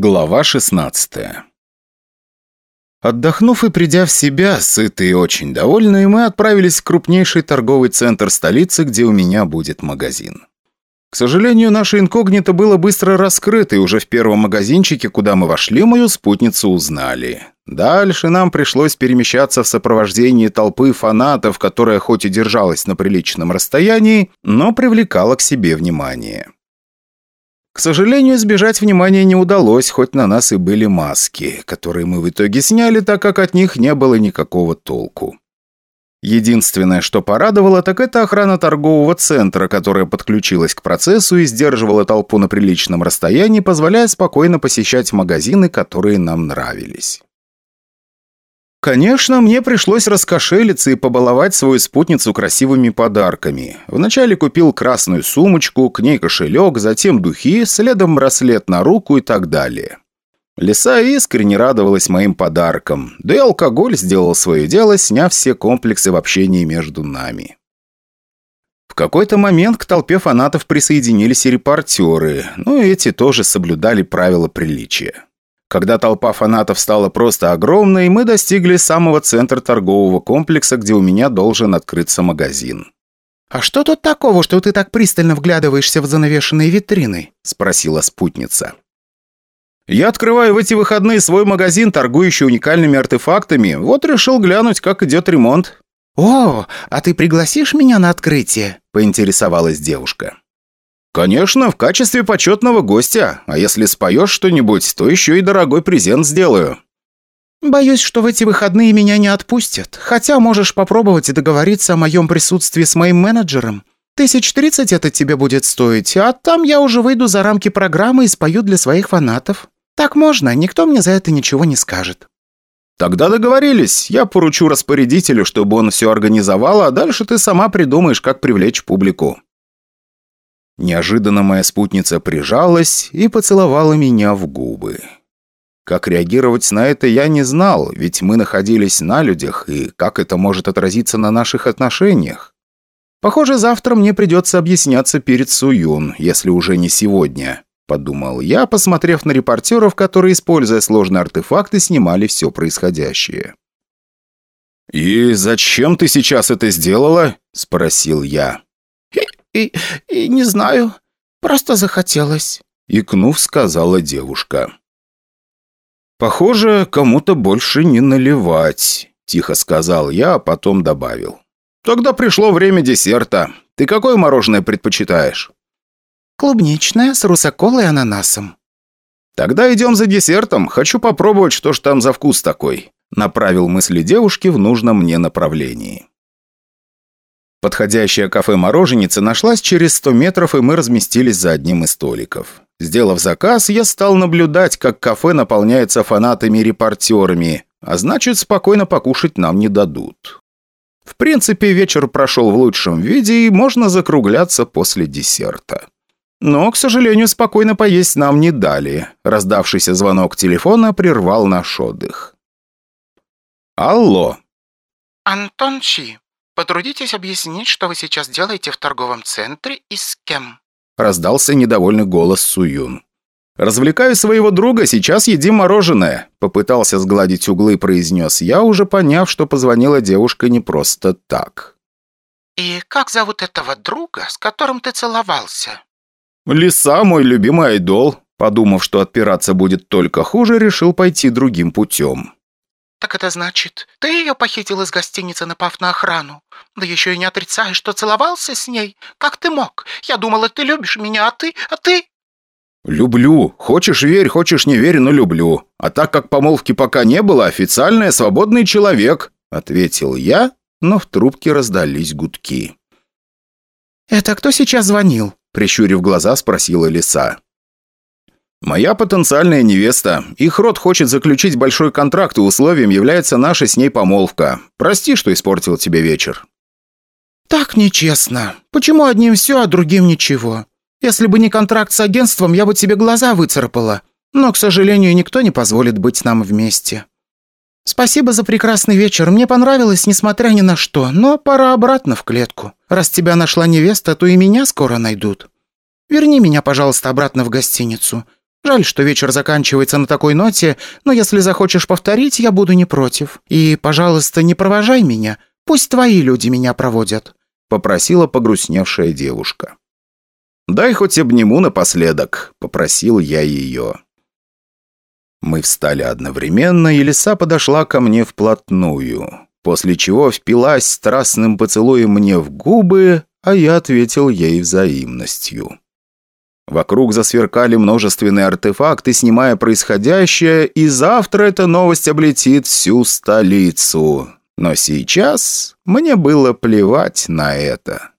Глава 16 Отдохнув и придя в себя, сытые и очень довольные, мы отправились в крупнейший торговый центр столицы, где у меня будет магазин. К сожалению, наше инкогнито было быстро раскрыто, и уже в первом магазинчике, куда мы вошли, мою спутницу узнали. Дальше нам пришлось перемещаться в сопровождении толпы фанатов, которая хоть и держалась на приличном расстоянии, но привлекала к себе внимание. К сожалению, избежать внимания не удалось, хоть на нас и были маски, которые мы в итоге сняли, так как от них не было никакого толку. Единственное, что порадовало, так это охрана торгового центра, которая подключилась к процессу и сдерживала толпу на приличном расстоянии, позволяя спокойно посещать магазины, которые нам нравились. Конечно, мне пришлось раскошелиться и побаловать свою спутницу красивыми подарками. Вначале купил красную сумочку, к ней кошелек, затем духи, следом браслет на руку и так далее. Лиса искренне радовалась моим подаркам, да и алкоголь сделал свое дело, сняв все комплексы в общении между нами. В какой-то момент к толпе фанатов присоединились и репортеры, но эти тоже соблюдали правила приличия. Когда толпа фанатов стала просто огромной, мы достигли самого центра торгового комплекса, где у меня должен открыться магазин. «А что тут такого, что ты так пристально вглядываешься в занавешенные витрины?» – спросила спутница. «Я открываю в эти выходные свой магазин, торгующий уникальными артефактами. Вот решил глянуть, как идет ремонт». «О, а ты пригласишь меня на открытие?» – поинтересовалась девушка. «Конечно, в качестве почетного гостя. А если споешь что-нибудь, то еще и дорогой презент сделаю». «Боюсь, что в эти выходные меня не отпустят. Хотя можешь попробовать договориться о моем присутствии с моим менеджером. Тысяч тридцать это тебе будет стоить, а там я уже выйду за рамки программы и спою для своих фанатов. Так можно, никто мне за это ничего не скажет». «Тогда договорились. Я поручу распорядителю, чтобы он все организовал, а дальше ты сама придумаешь, как привлечь публику». Неожиданно моя спутница прижалась и поцеловала меня в губы. Как реагировать на это я не знал, ведь мы находились на людях, и как это может отразиться на наших отношениях. Похоже, завтра мне придется объясняться перед Суюн, если уже не сегодня, подумал я, посмотрев на репортеров, которые, используя сложные артефакты, снимали все происходящее. «И зачем ты сейчас это сделала?» – спросил я и, и не знаю, просто захотелось», — икнув, сказала девушка. «Похоже, кому-то больше не наливать», — тихо сказал я, а потом добавил. «Тогда пришло время десерта. Ты какое мороженое предпочитаешь?» «Клубничное, с русаколой и ананасом». «Тогда идем за десертом. Хочу попробовать, что ж там за вкус такой», — направил мысли девушки в нужном мне направлении. Подходящее кафе-мороженица нашлась через 100 метров, и мы разместились за одним из столиков. Сделав заказ, я стал наблюдать, как кафе наполняется фанатами и репортерами, а значит, спокойно покушать нам не дадут. В принципе, вечер прошел в лучшем виде, и можно закругляться после десерта. Но, к сожалению, спокойно поесть нам не дали. Раздавшийся звонок телефона прервал наш отдых. «Алло!» «Антон Чи, Потрудитесь объяснить, что вы сейчас делаете в торговом центре и с кем?» Раздался недовольный голос Суюн. «Развлекаю своего друга, сейчас едим мороженое», попытался сгладить углы, произнес я, уже поняв, что позвонила девушка не просто так. «И как зовут этого друга, с которым ты целовался?» «Лиса, мой любимый айдол», подумав, что отпираться будет только хуже, решил пойти другим путем. «Так это значит, ты ее похитил из гостиницы, напав на охрану? Да еще и не отрицаешь, что целовался с ней? Как ты мог? Я думала, ты любишь меня, а ты... а ты...» «Люблю. Хочешь верь, хочешь не верь, но люблю. А так как помолвки пока не было, официально я свободный человек», — ответил я, но в трубке раздались гудки. «Это кто сейчас звонил?» — прищурив глаза, спросила лиса. «Моя потенциальная невеста. Их род хочет заключить большой контракт, и условием является наша с ней помолвка. Прости, что испортил тебе вечер». «Так нечестно. Почему одним все, а другим ничего? Если бы не контракт с агентством, я бы тебе глаза выцарапала. Но, к сожалению, никто не позволит быть нам вместе. Спасибо за прекрасный вечер. Мне понравилось, несмотря ни на что. Но пора обратно в клетку. Раз тебя нашла невеста, то и меня скоро найдут. Верни меня, пожалуйста, обратно в гостиницу. Жаль, что вечер заканчивается на такой ноте, но если захочешь повторить, я буду не против. И, пожалуйста, не провожай меня. Пусть твои люди меня проводят», — попросила погрустневшая девушка. «Дай хоть обниму напоследок», — попросил я ее. Мы встали одновременно, и лиса подошла ко мне вплотную, после чего впилась страстным поцелуем мне в губы, а я ответил ей взаимностью. Вокруг засверкали множественные артефакты, снимая происходящее, и завтра эта новость облетит всю столицу. Но сейчас мне было плевать на это.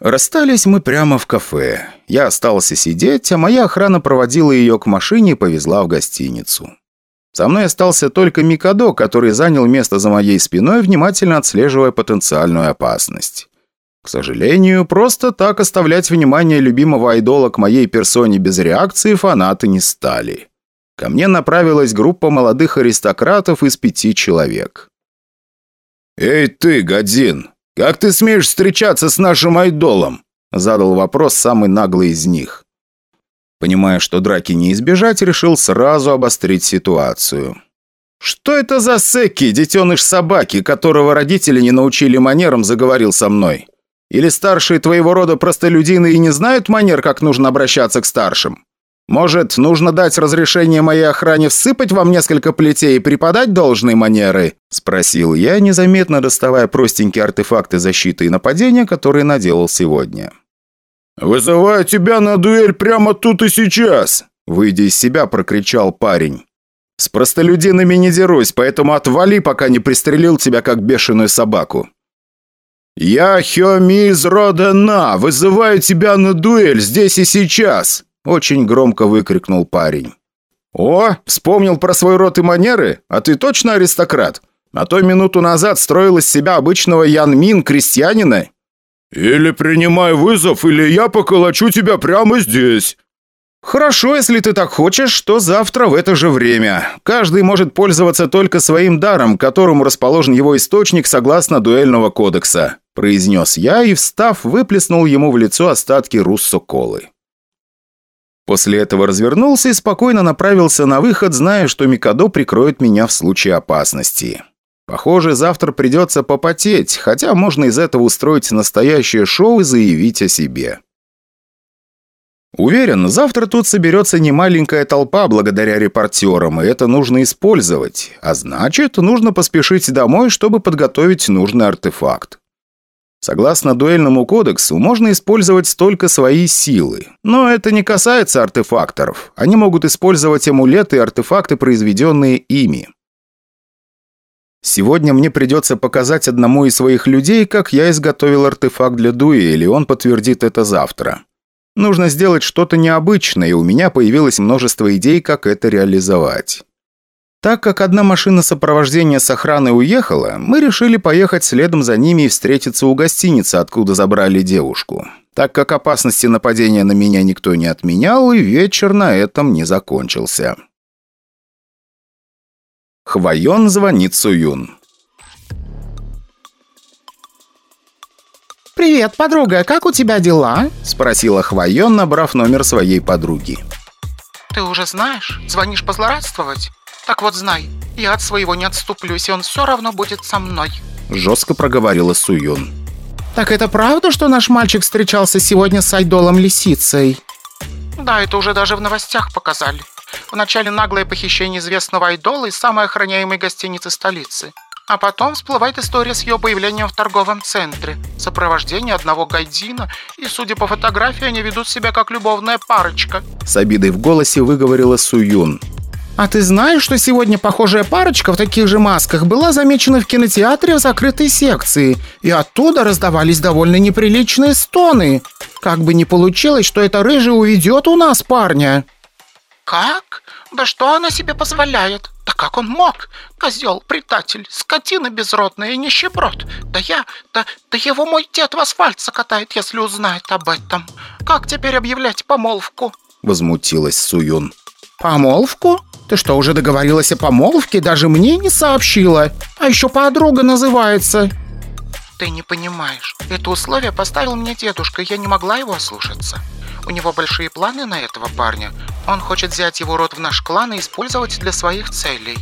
Расстались мы прямо в кафе. Я остался сидеть, а моя охрана проводила ее к машине и повезла в гостиницу. Со мной остался только Микадо, который занял место за моей спиной, внимательно отслеживая потенциальную опасность. К сожалению, просто так оставлять внимание любимого айдола к моей персоне без реакции фанаты не стали. Ко мне направилась группа молодых аристократов из пяти человек. «Эй ты, Годзин, как ты смеешь встречаться с нашим айдолом?» Задал вопрос самый наглый из них. Понимая, что драки не избежать, решил сразу обострить ситуацию. «Что это за Секи, детеныш собаки, которого родители не научили манерам, заговорил со мной? Или старшие твоего рода простолюдины и не знают манер, как нужно обращаться к старшим? Может, нужно дать разрешение моей охране всыпать вам несколько плетей и преподать должные манеры?» – спросил я, незаметно доставая простенькие артефакты защиты и нападения, которые наделал сегодня. «Вызываю тебя на дуэль прямо тут и сейчас!» – выйдя из себя, прокричал парень. «С простолюдинами не дерусь, поэтому отвали, пока не пристрелил тебя, как бешеную собаку». «Я Хёми из рода На, вызываю тебя на дуэль здесь и сейчас!» Очень громко выкрикнул парень. «О, вспомнил про свой род и манеры? А ты точно аристократ? А то минуту назад строил из себя обычного Ян Мин крестьянина». «Или принимай вызов, или я поколочу тебя прямо здесь». «Хорошо, если ты так хочешь, то завтра в это же время. Каждый может пользоваться только своим даром, которому расположен его источник согласно дуэльного кодекса», произнес я и, встав, выплеснул ему в лицо остатки руссо-колы. После этого развернулся и спокойно направился на выход, зная, что Микадо прикроет меня в случае опасности. Похоже, завтра придется попотеть, хотя можно из этого устроить настоящее шоу и заявить о себе. Уверен, завтра тут соберется немаленькая толпа благодаря репортерам, и это нужно использовать. А значит, нужно поспешить домой, чтобы подготовить нужный артефакт. Согласно дуэльному кодексу, можно использовать только свои силы. Но это не касается артефакторов. Они могут использовать амулеты и артефакты, произведенные ими. Сегодня мне придется показать одному из своих людей, как я изготовил артефакт для дуэли, он подтвердит это завтра. Нужно сделать что-то необычное, и у меня появилось множество идей, как это реализовать. Так как одна машина сопровождения с охраной уехала, мы решили поехать следом за ними и встретиться у гостиницы, откуда забрали девушку. Так как опасности нападения на меня никто не отменял, и вечер на этом не закончился. Хвоен звонит Суюн. «Привет, подруга, как у тебя дела?» – спросила Хвоен, набрав номер своей подруги. «Ты уже знаешь? Звонишь позлорадствовать?» Так вот знай, я от своего не отступлюсь, и он все равно будет со мной. Жестко проговорила Суюн. Так это правда, что наш мальчик встречался сегодня с айдолом Лисицей? Да, это уже даже в новостях показали. Вначале наглое похищение известного айдола из самой охраняемой гостиницы столицы. А потом всплывает история с ее появлением в торговом центре, сопровождение одного гайдзина, и, судя по фотографии, они ведут себя как любовная парочка. С обидой в голосе выговорила Суюн. А ты знаешь, что сегодня похожая парочка в таких же масках была замечена в кинотеатре в закрытой секции, и оттуда раздавались довольно неприличные стоны? Как бы ни получилось, что эта рыжая уведет у нас парня». «Как? Да что она себе позволяет? Да как он мог? Козел, предатель, скотина безродная и нищеброд. Да я, да, да его мой дед в асфальт закатает, если узнает об этом. Как теперь объявлять помолвку?» Возмутилась Суюн. «Помолвку? Ты что, уже договорилась о помолвке? Даже мне не сообщила. А еще подруга называется». «Ты не понимаешь. Это условие поставил мне дедушка, я не могла его ослушаться. У него большие планы на этого парня. Он хочет взять его род в наш клан и использовать для своих целей.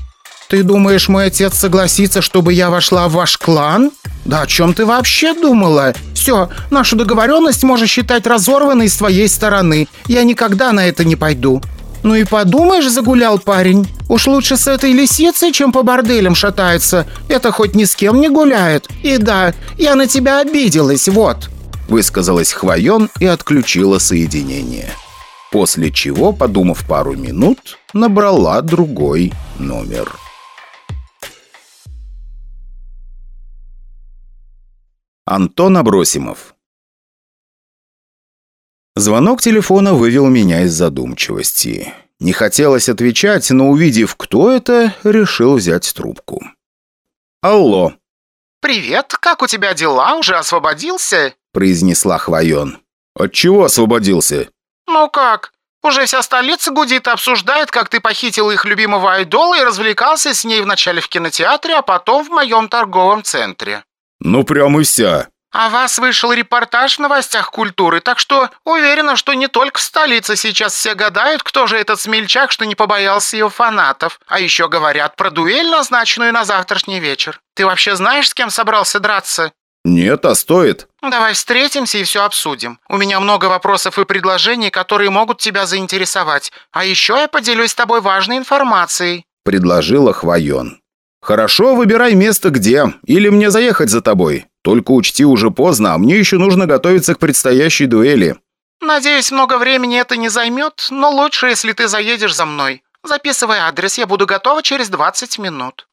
Ты думаешь, мой отец согласится, чтобы я вошла в ваш клан? Да о чем ты вообще думала? Все, нашу договоренность можешь считать разорванной с твоей стороны. Я никогда на это не пойду. Ну и подумаешь, загулял парень. Уж лучше с этой лисицей, чем по борделям шатается. Это хоть ни с кем не гуляет. И да, я на тебя обиделась, вот. Высказалась Хвоен и отключила соединение. После чего, подумав пару минут, набрала другой номер. Антон Абросимов Звонок телефона вывел меня из задумчивости. Не хотелось отвечать, но увидев, кто это, решил взять трубку. «Алло!» «Привет, как у тебя дела? Уже освободился?» произнесла Хвоен. «От чего освободился?» «Ну как? Уже вся столица гудит и обсуждает, как ты похитил их любимого айдола и развлекался с ней вначале в кинотеатре, а потом в моем торговом центре». «Ну, прям и вся». «О вас вышел репортаж в новостях культуры, так что уверена, что не только в столице сейчас все гадают, кто же этот смельчак, что не побоялся ее фанатов. А еще говорят про дуэль, назначенную на завтрашний вечер. Ты вообще знаешь, с кем собрался драться?» «Нет, а стоит?» «Давай встретимся и все обсудим. У меня много вопросов и предложений, которые могут тебя заинтересовать. А еще я поделюсь с тобой важной информацией», — предложила Хвоен. «Хорошо, выбирай место где. Или мне заехать за тобой. Только учти, уже поздно, а мне еще нужно готовиться к предстоящей дуэли». «Надеюсь, много времени это не займет, но лучше, если ты заедешь за мной. Записывай адрес, я буду готова через 20 минут».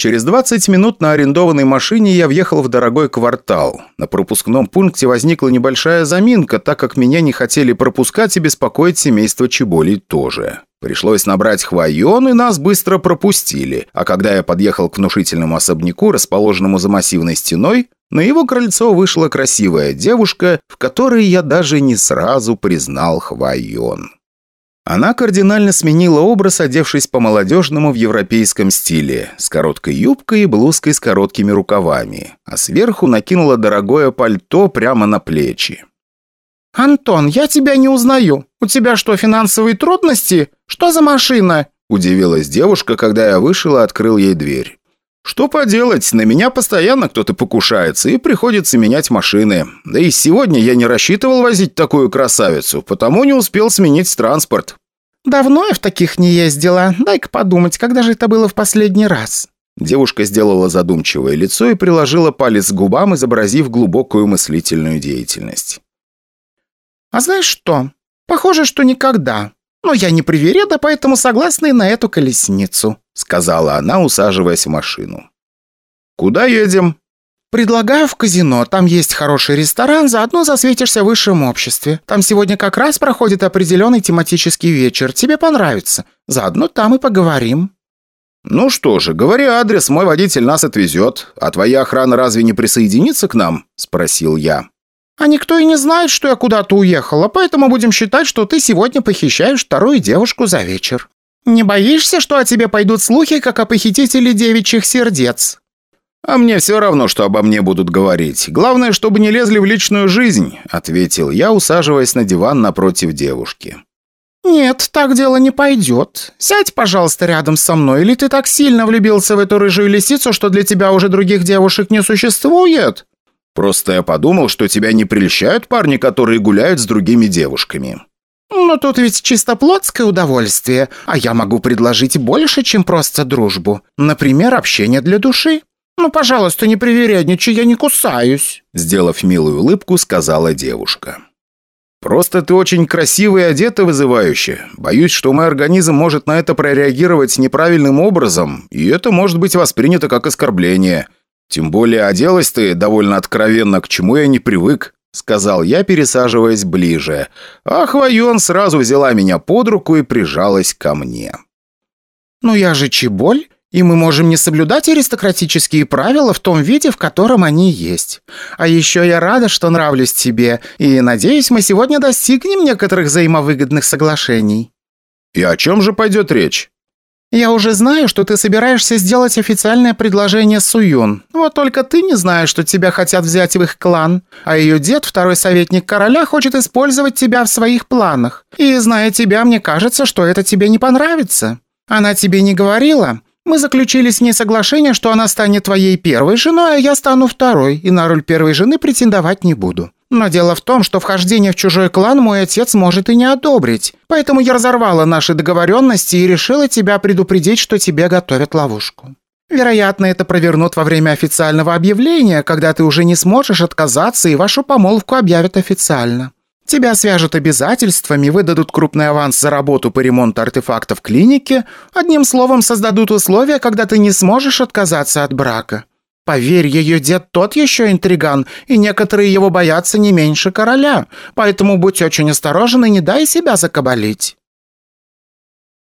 Через 20 минут на арендованной машине я въехал в дорогой квартал. На пропускном пункте возникла небольшая заминка, так как меня не хотели пропускать и беспокоить семейство Чеболей тоже. Пришлось набрать хвоен, и нас быстро пропустили. А когда я подъехал к внушительному особняку, расположенному за массивной стеной, на его крыльцо вышла красивая девушка, в которой я даже не сразу признал хвоен. Она кардинально сменила образ, одевшись по-молодежному в европейском стиле, с короткой юбкой и блузкой с короткими рукавами, а сверху накинула дорогое пальто прямо на плечи. «Антон, я тебя не узнаю. У тебя что, финансовые трудности? Что за машина?» Удивилась девушка, когда я вышел и открыл ей дверь. «Что поделать, на меня постоянно кто-то покушается, и приходится менять машины. Да и сегодня я не рассчитывал возить такую красавицу, потому не успел сменить транспорт». «Давно я в таких не ездила. Дай-ка подумать, когда же это было в последний раз?» Девушка сделала задумчивое лицо и приложила палец к губам, изобразив глубокую мыслительную деятельность. «А знаешь что? Похоже, что никогда. Но я не привереда, поэтому согласна и на эту колесницу», сказала она, усаживаясь в машину. «Куда едем?» «Предлагаю в казино. Там есть хороший ресторан, заодно засветишься в высшем обществе. Там сегодня как раз проходит определенный тематический вечер. Тебе понравится. Заодно там и поговорим». «Ну что же, говори адрес, мой водитель нас отвезет. А твоя охрана разве не присоединится к нам?» – спросил я. «А никто и не знает, что я куда-то уехала, поэтому будем считать, что ты сегодня похищаешь вторую девушку за вечер. Не боишься, что о тебе пойдут слухи, как о похитителе девичьих сердец?» «А мне все равно, что обо мне будут говорить. Главное, чтобы не лезли в личную жизнь», — ответил я, усаживаясь на диван напротив девушки. «Нет, так дело не пойдет. Сядь, пожалуйста, рядом со мной, или ты так сильно влюбился в эту рыжую лисицу, что для тебя уже других девушек не существует?» «Просто я подумал, что тебя не прельщают парни, которые гуляют с другими девушками». «Но тут ведь чисто плотское удовольствие, а я могу предложить больше, чем просто дружбу. Например, общение для души». «Ну, пожалуйста, не привередничай, я не кусаюсь», сделав милую улыбку, сказала девушка. «Просто ты очень красивая и одета вызывающе. Боюсь, что мой организм может на это прореагировать неправильным образом, и это может быть воспринято как оскорбление. Тем более оделась ты довольно откровенно, к чему я не привык», сказал я, пересаживаясь ближе. А Хвоен сразу взяла меня под руку и прижалась ко мне. «Ну я же чеболь и мы можем не соблюдать аристократические правила в том виде, в котором они есть. А еще я рада, что нравлюсь тебе, и надеюсь, мы сегодня достигнем некоторых взаимовыгодных соглашений». «И о чем же пойдет речь?» «Я уже знаю, что ты собираешься сделать официальное предложение Суюн. Вот только ты не знаешь, что тебя хотят взять в их клан. А ее дед, второй советник короля, хочет использовать тебя в своих планах. И, зная тебя, мне кажется, что это тебе не понравится. Она тебе не говорила? Мы заключили с ней соглашение, что она станет твоей первой женой, а я стану второй, и на роль первой жены претендовать не буду. Но дело в том, что вхождение в чужой клан мой отец может и не одобрить. Поэтому я разорвала наши договоренности и решила тебя предупредить, что тебе готовят ловушку. Вероятно, это провернут во время официального объявления, когда ты уже не сможешь отказаться и вашу помолвку объявят официально. Тебя свяжут обязательствами, выдадут крупный аванс за работу по ремонту артефактов в клинике, одним словом создадут условия, когда ты не сможешь отказаться от брака. Поверь, ее дед тот еще интриган, и некоторые его боятся не меньше короля, поэтому будь очень осторожен и не дай себя закабалить».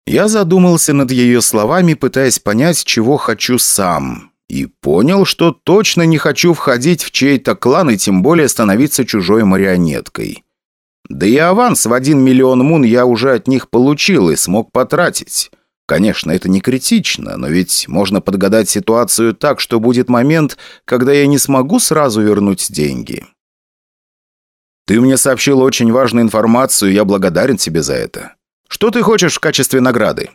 Я задумался над ее словами, пытаясь понять, чего хочу сам, и понял, что точно не хочу входить в чей-то клан и тем более становиться чужой марионеткой. Да и аванс в один миллион мун я уже от них получил и смог потратить. Конечно, это не критично, но ведь можно подгадать ситуацию так, что будет момент, когда я не смогу сразу вернуть деньги. Ты мне сообщил очень важную информацию, я благодарен тебе за это. Что ты хочешь в качестве награды?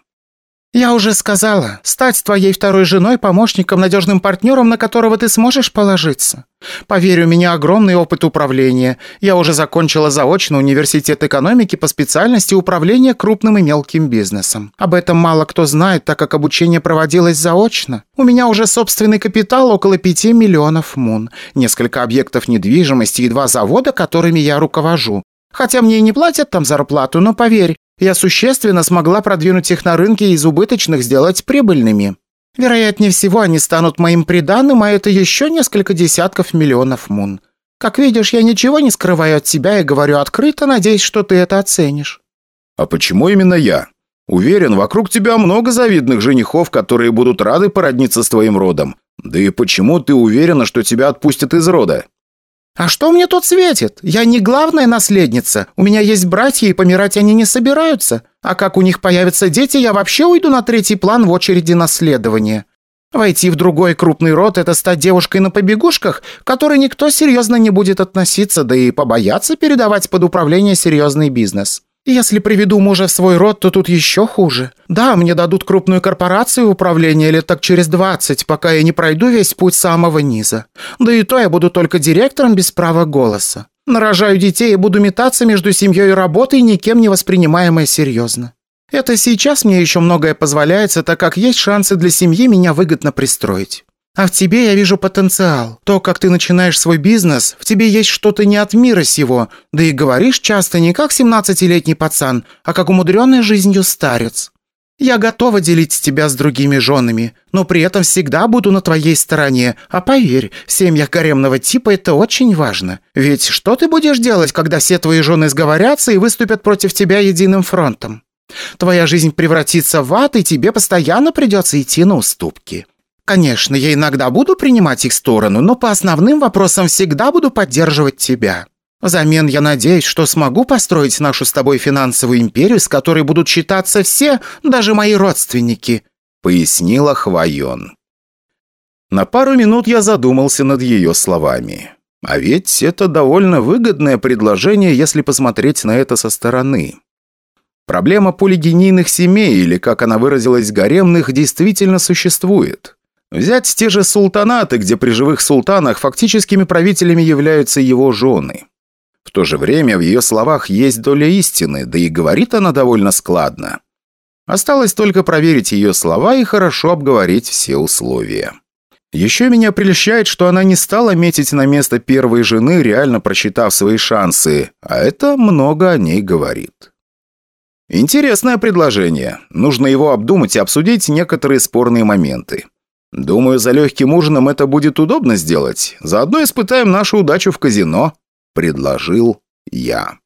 «Я уже сказала, стать твоей второй женой, помощником, надежным партнером, на которого ты сможешь положиться. Поверь, у меня огромный опыт управления. Я уже закончила заочно университет экономики по специальности управления крупным и мелким бизнесом. Об этом мало кто знает, так как обучение проводилось заочно. У меня уже собственный капитал около 5 миллионов мун, несколько объектов недвижимости и два завода, которыми я руковожу. Хотя мне и не платят там зарплату, но поверь, я существенно смогла продвинуть их на рынке и из убыточных сделать прибыльными. Вероятнее всего, они станут моим приданным, а это еще несколько десятков миллионов мун. Как видишь, я ничего не скрываю от тебя и говорю открыто, надеюсь, что ты это оценишь». «А почему именно я? Уверен, вокруг тебя много завидных женихов, которые будут рады породниться с твоим родом. Да и почему ты уверена, что тебя отпустят из рода?» «А что мне тут светит? Я не главная наследница. У меня есть братья, и помирать они не собираются. А как у них появятся дети, я вообще уйду на третий план в очереди наследования. Войти в другой крупный род – это стать девушкой на побегушках, к которой никто серьезно не будет относиться, да и побояться передавать под управление серьезный бизнес. Если приведу мужа в свой род, то тут еще хуже. Да, мне дадут крупную корпорацию управления лет так через 20, пока я не пройду весь путь самого низа. Да и то я буду только директором без права голоса. Нарожаю детей и буду метаться между семьей и работой, никем не воспринимаемой серьезно. Это сейчас мне еще многое позволяется, так как есть шансы для семьи меня выгодно пристроить. А в тебе я вижу потенциал. То, как ты начинаешь свой бизнес, в тебе есть что-то не от мира сего, да и говоришь часто не как 17-летний пацан, а как умудренный жизнью старец. Я готова делить тебя с другими женами, но при этом всегда буду на твоей стороне. А поверь, в семьях гаремного типа это очень важно. Ведь что ты будешь делать, когда все твои жены сговорятся и выступят против тебя единым фронтом? Твоя жизнь превратится в ад, и тебе постоянно придется идти на уступки. Конечно, я иногда буду принимать их сторону, но по основным вопросам всегда буду поддерживать тебя. Взамен я надеюсь, что смогу построить нашу с тобой финансовую империю, с которой будут считаться все, даже мои родственники», — пояснила Хвайон. На пару минут я задумался над ее словами. А ведь это довольно выгодное предложение, если посмотреть на это со стороны. Проблема полигенийных семей, или, как она выразилась, гаремных, действительно существует. Взять те же султанаты, где при живых султанах фактическими правителями являются его жены. В то же время в ее словах есть доля истины, да и говорит она довольно складно. Осталось только проверить ее слова и хорошо обговорить все условия. Еще меня прельщает, что она не стала метить на место первой жены, реально просчитав свои шансы, а это много о ней говорит. Интересное предложение. Нужно его обдумать и обсудить некоторые спорные моменты. «Думаю, за легким ужином это будет удобно сделать. Заодно испытаем нашу удачу в казино», – предложил я.